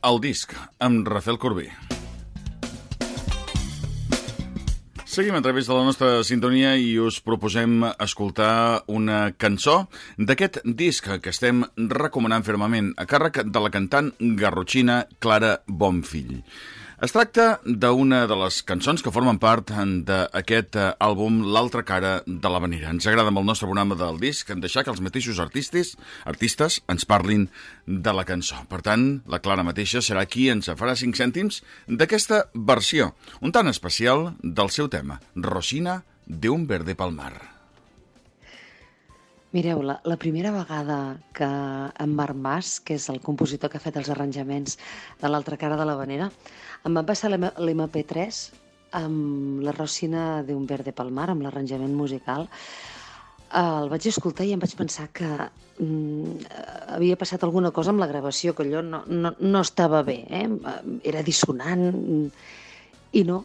El disc, amb Rafael Corbí. Seguim a través de la nostra sintonia i us proposem escoltar una cançó d'aquest disc que estem recomanant fermament a càrrec de la cantant garrotxina Clara Bonfill. Es tracta d'una de les cançons que formen part d'aquest eh, àlbum L'altra cara de la Vanera. Ens agrada amb el nostre programa del disc deixar que els mateixos artistes, artistes ens parlin de la cançó. Per tant, la Clara mateixa serà qui ens farà 5 cèntims d'aquesta versió, un tant especial del seu tema, Rosina de un verde palmar. Mireu, la, la primera vegada que en Marc Mas, que és el compositor que ha fet els arranjaments de l'altra cara de la vanera, em va passar l'MP3 amb la Rosina d'un verde palmar, amb l'arranjament musical. El vaig escoltar i em vaig pensar que mm, havia passat alguna cosa amb la gravació, que allò no, no, no estava bé, eh? era dissonant, i no,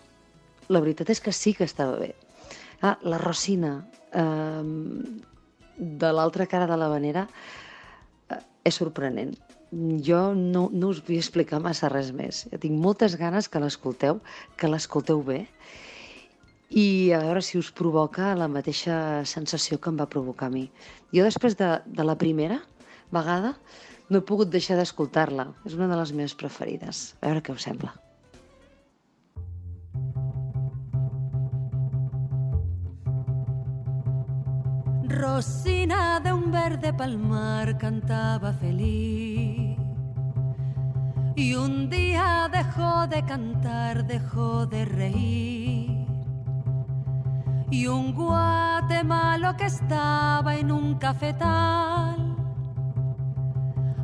la veritat és que sí que estava bé. Ah, la Rosina, eh, de l'altra cara de la vanera eh, és sorprenent. Jo no, no us vull explicar massa res més. Jo tinc moltes ganes que l'escolteu, que l'escolteu bé, i a veure si us provoca la mateixa sensació que em va provocar a mi. Jo després de, de la primera vegada no he pogut deixar d'escoltar-la. És una de les meves preferides. A veure què us sembla. Rosina de un verde palmar cantaba feliz. Y un día dejó de cantar, dejó de reír. Y un guatemalo que estaba en un cafetal,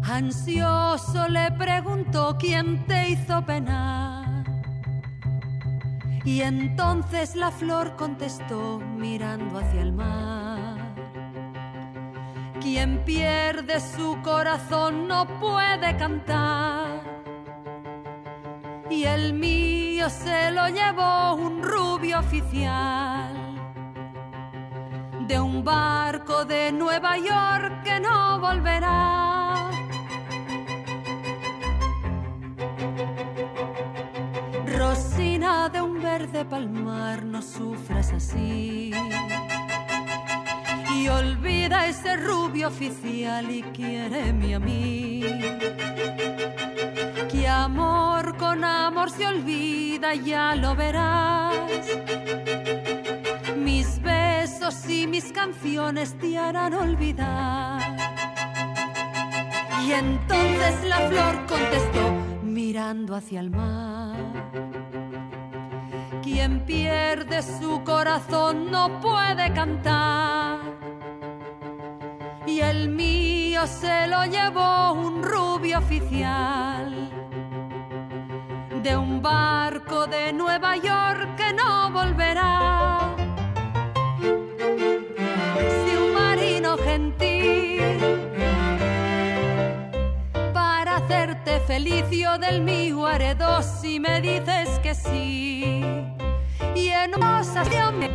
ansioso le preguntó quién te hizo penar. Y entonces la flor contestó mirando hacia el mar. Quien pierde su corazón no puede cantar. Y el mío se lo llevó un rubio oficial de un barco de Nueva York que no volverá. Rosina de un verde palmar, no sufras así y olvida ese rubio oficial y quiéreme a mí. Que amor con amor se olvida, ya lo verás. Mis besos y mis canciones te harán olvidar. Y entonces la flor contestó mirando hacia el mar. Quien pierde su corazón no puede cantar y el mío se lo llevó un rubio oficial de un barco de Nueva York que no volverá. Si un marino gentil para hacerte feliz yo del mío haré dos si me dices que sí y en una me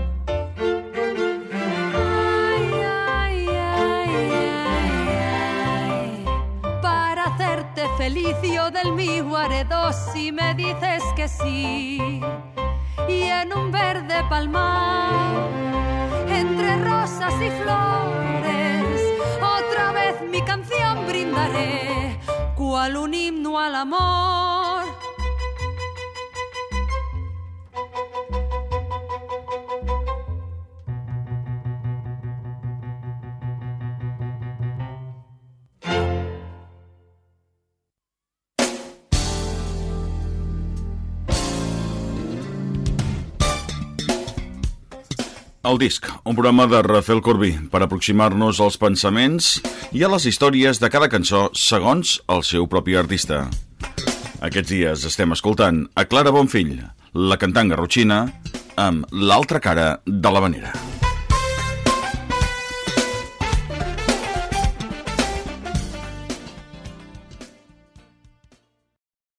del mi dos si me dices que sí. Y en un verde palmar, entre rosas y flores, otra vez mi canción brindaré, cual un himno al amor El disc, un programa de Rafael Corbí per aproximar-nos als pensaments i a les històries de cada cançó segons el seu propi artista. Aquests dies estem escoltant a Clara Bonfill, la cantant garrotxina, amb l'altra cara de la vanera.